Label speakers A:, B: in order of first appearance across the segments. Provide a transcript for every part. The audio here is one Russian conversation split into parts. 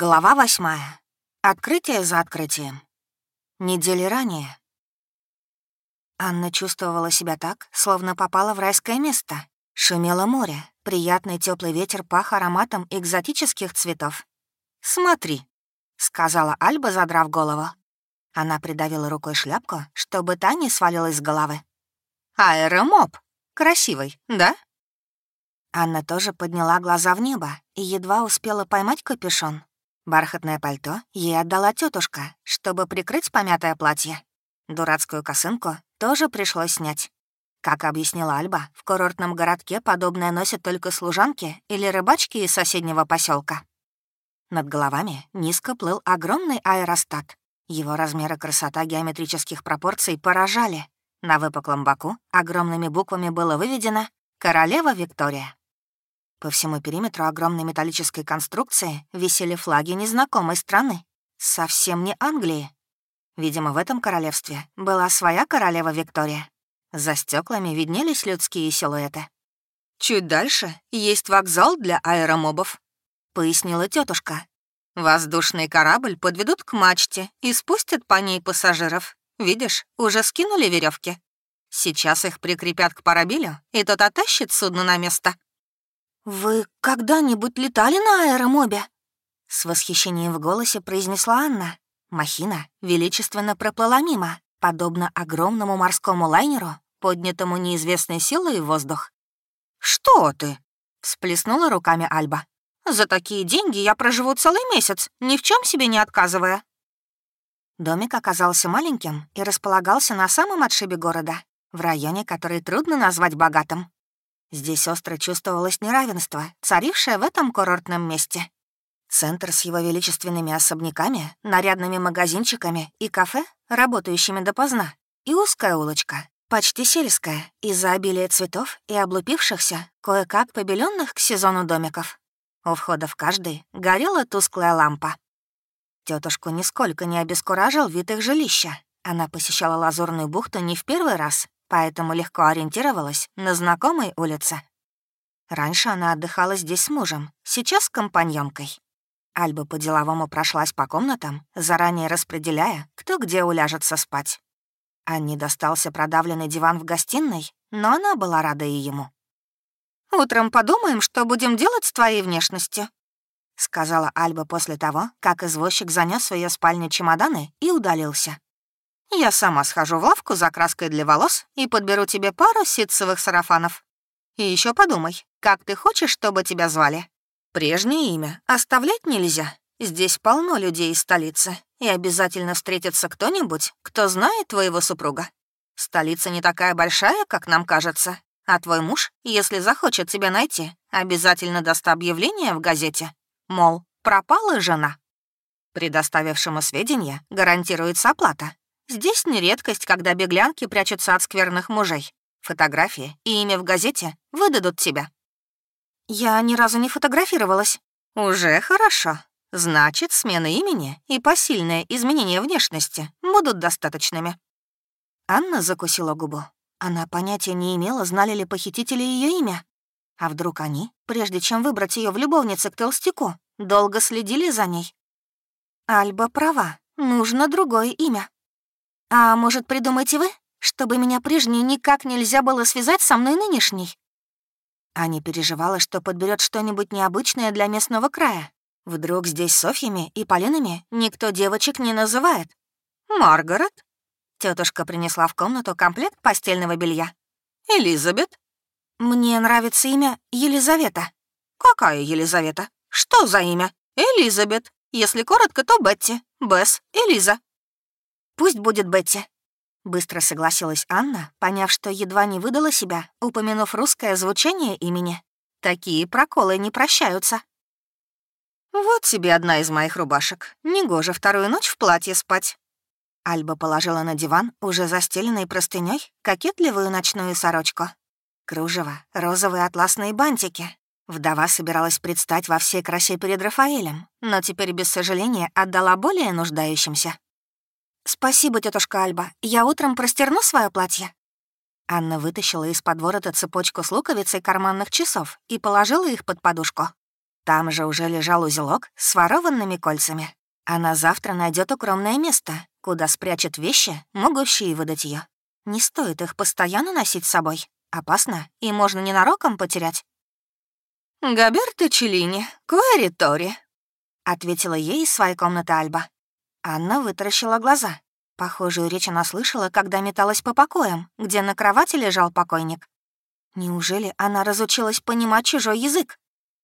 A: Глава восьмая. Открытие за открытием. Недели ранее. Анна чувствовала себя так, словно попала в райское место. Шумело море, приятный теплый ветер пах ароматом экзотических цветов. «Смотри», — сказала Альба, задрав голову. Она придавила рукой шляпку, чтобы та не свалилась с головы. «Аэромоб! Красивый, да?» Анна тоже подняла глаза в небо и едва успела поймать капюшон. Бархатное пальто ей отдала тетушка, чтобы прикрыть помятое платье. Дурацкую косынку тоже пришлось снять. Как объяснила Альба, в курортном городке подобное носят только служанки или рыбачки из соседнего поселка. Над головами низко плыл огромный аэростат. Его размеры красота геометрических пропорций поражали. На выпуклом боку огромными буквами было выведено «Королева Виктория». По всему периметру огромной металлической конструкции висели флаги незнакомой страны. Совсем не Англии. Видимо, в этом королевстве была своя королева Виктория. За стеклами виднелись людские силуэты. «Чуть дальше есть вокзал для аэромобов», — пояснила тетушка. «Воздушный корабль подведут к мачте и спустят по ней пассажиров. Видишь, уже скинули веревки. Сейчас их прикрепят к парабилю, и тот оттащит судно на место. «Вы когда-нибудь летали на аэромобе?» С восхищением в голосе произнесла Анна. Махина величественно проплыла мимо, подобно огромному морскому лайнеру, поднятому неизвестной силой в воздух. «Что ты?» — всплеснула руками Альба. «За такие деньги я проживу целый месяц, ни в чем себе не отказывая». Домик оказался маленьким и располагался на самом отшибе города, в районе, который трудно назвать богатым. Здесь остро чувствовалось неравенство, царившее в этом курортном месте. Центр с его величественными особняками, нарядными магазинчиками и кафе, работающими допоздна, и узкая улочка, почти сельская, из-за обилия цветов и облупившихся, кое-как побеленных к сезону домиков. У входа в каждый горела тусклая лампа. Тетушку нисколько не обескуражил вид их жилища. Она посещала Лазурную бухту не в первый раз поэтому легко ориентировалась на знакомой улице. Раньше она отдыхала здесь с мужем, сейчас с компаньонкой. Альба по-деловому прошлась по комнатам, заранее распределяя, кто где уляжется спать. Анне достался продавленный диван в гостиной, но она была рада и ему. «Утром подумаем, что будем делать с твоей внешностью», — сказала Альба после того, как извозчик занес в ее спальню чемоданы и удалился. Я сама схожу в лавку за краской для волос и подберу тебе пару ситцевых сарафанов. И еще подумай, как ты хочешь, чтобы тебя звали? Прежнее имя оставлять нельзя. Здесь полно людей из столицы, и обязательно встретится кто-нибудь, кто знает твоего супруга. Столица не такая большая, как нам кажется, а твой муж, если захочет тебя найти, обязательно даст объявление в газете, мол, пропала жена. Предоставившему сведения гарантируется оплата, Здесь не редкость, когда беглянки прячутся от скверных мужей. Фотографии и имя в газете выдадут тебя. Я ни разу не фотографировалась. Уже хорошо. Значит, смена имени и посильное изменение внешности будут достаточными. Анна закусила губу. Она понятия не имела, знали ли похитители ее имя. А вдруг они, прежде чем выбрать ее в любовнице к толстяку, долго следили за ней? Альба права, нужно другое имя. «А может, придумаете вы, чтобы меня прежней никак нельзя было связать со мной нынешней?» Аня переживала, что подберет что-нибудь необычное для местного края. Вдруг здесь Софьями и Полинами никто девочек не называет. «Маргарет?» Тетушка принесла в комнату комплект постельного белья. «Элизабет?» «Мне нравится имя Елизавета». «Какая Елизавета? Что за имя?» «Элизабет. Если коротко, то Бетти. Бесс, Элиза. «Пусть будет Бетти», — быстро согласилась Анна, поняв, что едва не выдала себя, упомянув русское звучание имени. Такие проколы не прощаются. «Вот тебе одна из моих рубашек. Негоже вторую ночь в платье спать». Альба положила на диван, уже застеленной простыней, кокетливую ночную сорочку. Кружево, розовые атласные бантики. Вдова собиралась предстать во всей красе перед Рафаэлем, но теперь без сожаления отдала более нуждающимся. «Спасибо, тетушка Альба. Я утром простерну свое платье». Анна вытащила из-под ворота цепочку с луковицей карманных часов и положила их под подушку. Там же уже лежал узелок с ворованными кольцами. Она завтра найдет укромное место, куда спрячет вещи, могущие выдать ее. Не стоит их постоянно носить с собой. Опасно, и можно ненароком потерять. «Габерто Челлини, Куэри Тори», — ответила ей из своей комнаты Альба. Анна вытаращила глаза. Похожую речь она слышала, когда металась по покоям, где на кровати лежал покойник. Неужели она разучилась понимать чужой язык?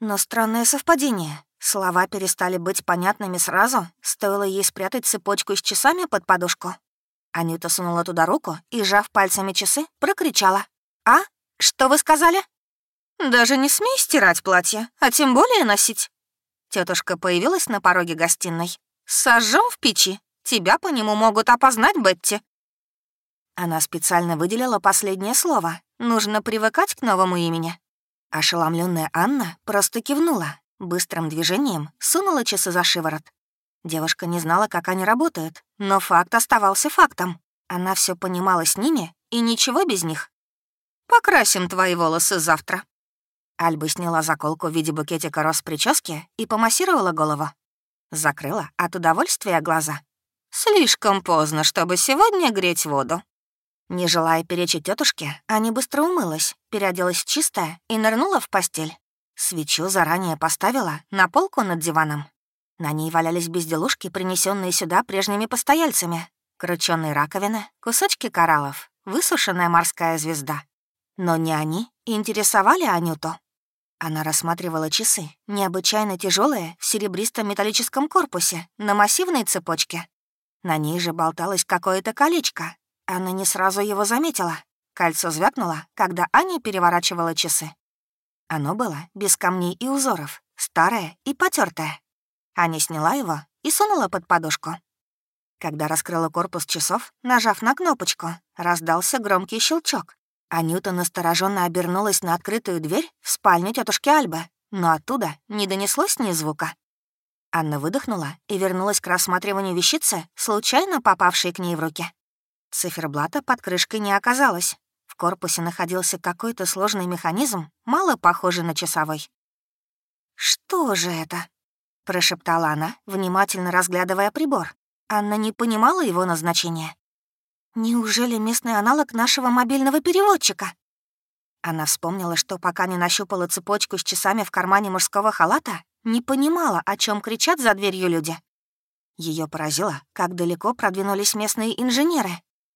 A: Но странное совпадение. Слова перестали быть понятными сразу, стоило ей спрятать цепочку с часами под подушку. Анюта сунула туда руку и, сжав пальцами часы, прокричала. «А? Что вы сказали?» «Даже не смей стирать платье, а тем более носить». Тетушка появилась на пороге гостиной. Сожжем в печи. Тебя по нему могут опознать, Бетти». Она специально выделила последнее слово. Нужно привыкать к новому имени. Ошеломленная Анна просто кивнула, быстрым движением сунула часы за шиворот. Девушка не знала, как они работают, но факт оставался фактом. Она все понимала с ними и ничего без них. «Покрасим твои волосы завтра». Альба сняла заколку в виде букетика роз прически и помассировала голову. Закрыла от удовольствия глаза. «Слишком поздно, чтобы сегодня греть воду». Не желая перечить тетушке, Аня быстро умылась, переоделась в чистое и нырнула в постель. Свечу заранее поставила на полку над диваном. На ней валялись безделушки, принесенные сюда прежними постояльцами. Кручёные раковины, кусочки кораллов, высушенная морская звезда. Но не они интересовали Анюту. Она рассматривала часы, необычайно тяжелые, в серебристом металлическом корпусе, на массивной цепочке. На ней же болталось какое-то колечко, она не сразу его заметила. Кольцо звякнуло, когда Аня переворачивала часы. Оно было без камней и узоров, старое и потертое. Аня сняла его и сунула под подушку. Когда раскрыла корпус часов, нажав на кнопочку, раздался громкий щелчок. Анюта настороженно обернулась на открытую дверь в спальню тетушки Альбы, но оттуда не донеслось ни звука. Анна выдохнула и вернулась к рассматриванию вещицы, случайно попавшей к ней в руки. Циферблата под крышкой не оказалось. В корпусе находился какой-то сложный механизм, мало похожий на часовой. «Что же это?» — прошептала она, внимательно разглядывая прибор. Анна не понимала его назначения. «Неужели местный аналог нашего мобильного переводчика?» Она вспомнила, что пока не нащупала цепочку с часами в кармане мужского халата, не понимала, о чем кричат за дверью люди. Ее поразило, как далеко продвинулись местные инженеры.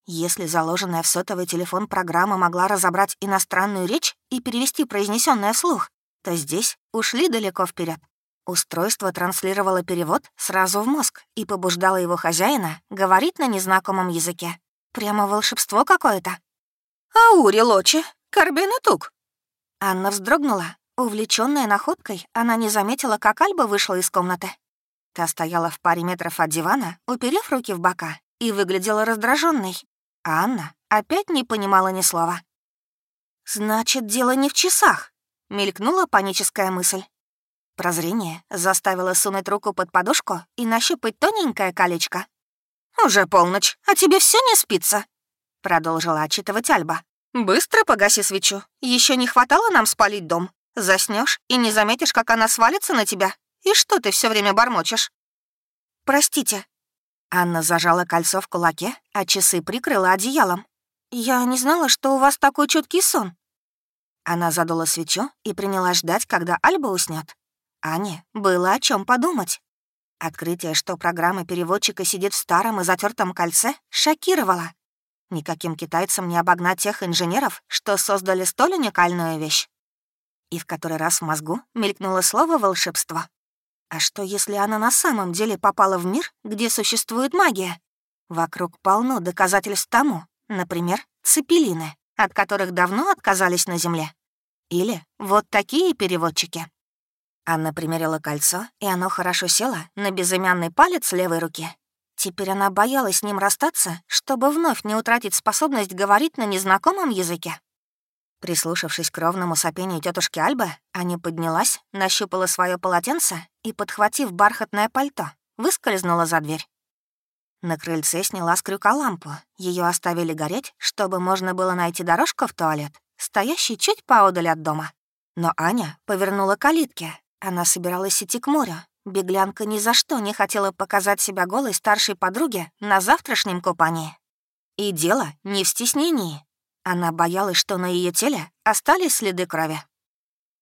A: Если заложенная в сотовый телефон программа могла разобрать иностранную речь и перевести произнесенное вслух, то здесь ушли далеко вперед. Устройство транслировало перевод сразу в мозг и побуждало его хозяина говорить на незнакомом языке. Прямо волшебство какое-то. «Аури Лочи, Карбен и Тук!» Анна вздрогнула. Увлечённая находкой, она не заметила, как Альба вышла из комнаты. Та стояла в паре метров от дивана, уперев руки в бока, и выглядела раздраженной. А Анна опять не понимала ни слова. «Значит, дело не в часах», — мелькнула паническая мысль. Прозрение заставило сунуть руку под подушку и нащупать тоненькое колечко. «Уже полночь, а тебе все не спится?» — продолжила отчитывать Альба. «Быстро погаси свечу. Еще не хватало нам спалить дом. Заснешь и не заметишь, как она свалится на тебя. И что ты все время бормочешь?» «Простите», Анна зажала кольцо в кулаке, а часы прикрыла одеялом. «Я не знала, что у вас такой чуткий сон». Она задула свечу и принялась ждать, когда Альба уснет. Ане было о чем подумать. Открытие, что программа переводчика сидит в старом и затертом кольце, шокировало. Никаким китайцам не обогнать тех инженеров, что создали столь уникальную вещь. И в который раз в мозгу мелькнуло слово «волшебство». А что, если она на самом деле попала в мир, где существует магия? Вокруг полно доказательств тому, например, цепелины, от которых давно отказались на Земле. Или вот такие переводчики. Анна примерила кольцо, и оно хорошо село на безымянный палец левой руки. Теперь она боялась с ним расстаться, чтобы вновь не утратить способность говорить на незнакомом языке. Прислушавшись к ровному сопению тетушки Альбы, Аня поднялась, нащупала свое полотенце и, подхватив бархатное пальто, выскользнула за дверь. На крыльце сняла с крюка лампу. Ее оставили гореть, чтобы можно было найти дорожку в туалет, стоящий чуть поодаль от дома. Но Аня повернула калитки. Она собиралась идти к морю. Беглянка ни за что не хотела показать себя голой старшей подруге на завтрашнем купании. И дело не в стеснении. Она боялась, что на ее теле остались следы крови.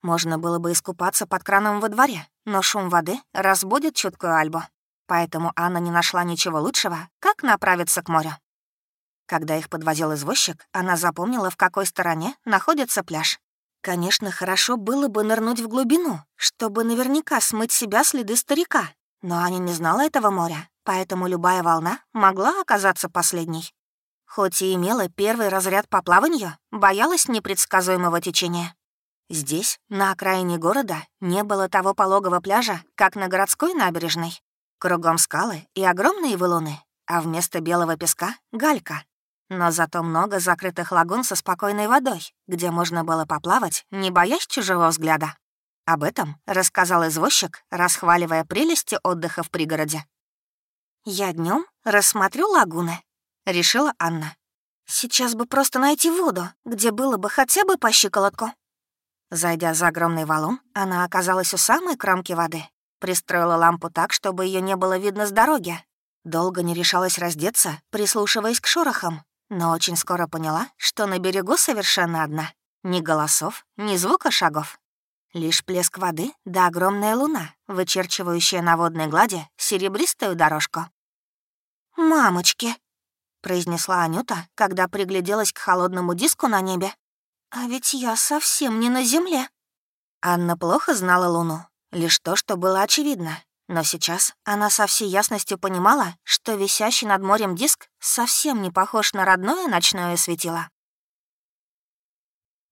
A: Можно было бы искупаться под краном во дворе, но шум воды разбудит чуткую Альбу. Поэтому Анна не нашла ничего лучшего, как направиться к морю. Когда их подвозил извозчик, она запомнила, в какой стороне находится пляж. Конечно, хорошо было бы нырнуть в глубину, чтобы наверняка смыть себя следы старика. Но Аня не знала этого моря, поэтому любая волна могла оказаться последней. Хоть и имела первый разряд по плаванию, боялась непредсказуемого течения. Здесь, на окраине города, не было того пологого пляжа, как на городской набережной. Кругом скалы и огромные валуны, а вместо белого песка — галька. Но зато много закрытых лагун со спокойной водой, где можно было поплавать, не боясь чужого взгляда. Об этом рассказал извозчик, расхваливая прелести отдыха в пригороде. «Я днем рассмотрю лагуны», — решила Анна. «Сейчас бы просто найти воду, где было бы хотя бы по щиколотку». Зайдя за огромный валун, она оказалась у самой кромки воды. Пристроила лампу так, чтобы ее не было видно с дороги. Долго не решалась раздеться, прислушиваясь к шорохам, но очень скоро поняла, что на берегу совершенно одна. Ни голосов, ни звука шагов. Лишь плеск воды да огромная луна, вычерчивающая на водной глади серебристую дорожку. «Мамочки!» произнесла Анюта, когда пригляделась к холодному диску на небе. «А ведь я совсем не на земле». Анна плохо знала Луну, лишь то, что было очевидно. Но сейчас она со всей ясностью понимала, что висящий над морем диск совсем не похож на родное ночное светило.